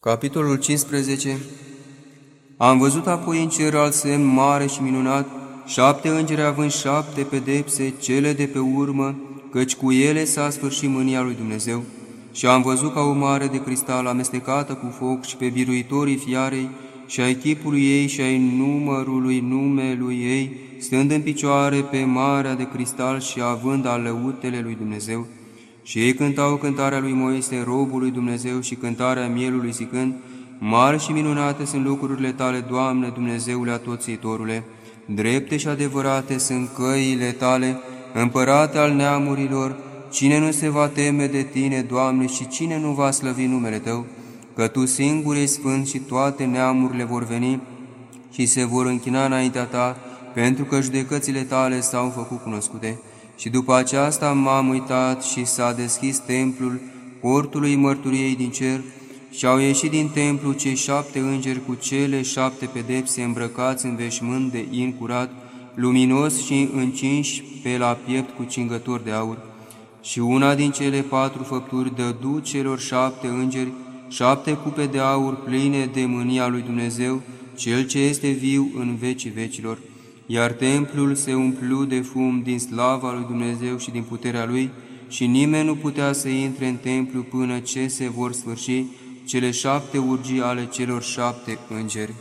Capitolul 15 Am văzut apoi în cer alt semn mare și minunat, șapte îngeri având șapte pedepse, cele de pe urmă, căci cu ele s-a sfârșit mânia lui Dumnezeu. Și am văzut ca o mare de cristal amestecată cu foc și pe biruitorii fiarei și ai chipului ei și ai numărului numelui ei, stând în picioare pe marea de cristal și având alăutele lui Dumnezeu. Și ei cântau cântarea lui Moise, robul lui Dumnezeu, și cântarea mielului zicând, Mari și minunate sunt lucrurile tale, Doamne, Dumnezeule atoțitorule, drepte și adevărate sunt căile tale, împărate al neamurilor, cine nu se va teme de tine, Doamne, și cine nu va slăvi numele Tău, că Tu singur ești sfânt și toate neamurile vor veni și se vor închina înaintea Ta, pentru că judecățile Tale s-au făcut cunoscute. Și după aceasta m-am uitat și s-a deschis templul portului mărturiei din cer și au ieșit din templu cei șapte îngeri cu cele șapte pedepse îmbrăcați în veșmânt de in curat, luminos și încinși pe la piept cu cingători de aur. Și una din cele patru făpturi dădu celor șapte îngeri șapte cupe de aur pline de mânia lui Dumnezeu, Cel ce este viu în vecii vecilor iar templul se umplu de fum din slava lui Dumnezeu și din puterea lui, și nimeni nu putea să intre în templu până ce se vor sfârși cele șapte urgii ale celor șapte îngeri.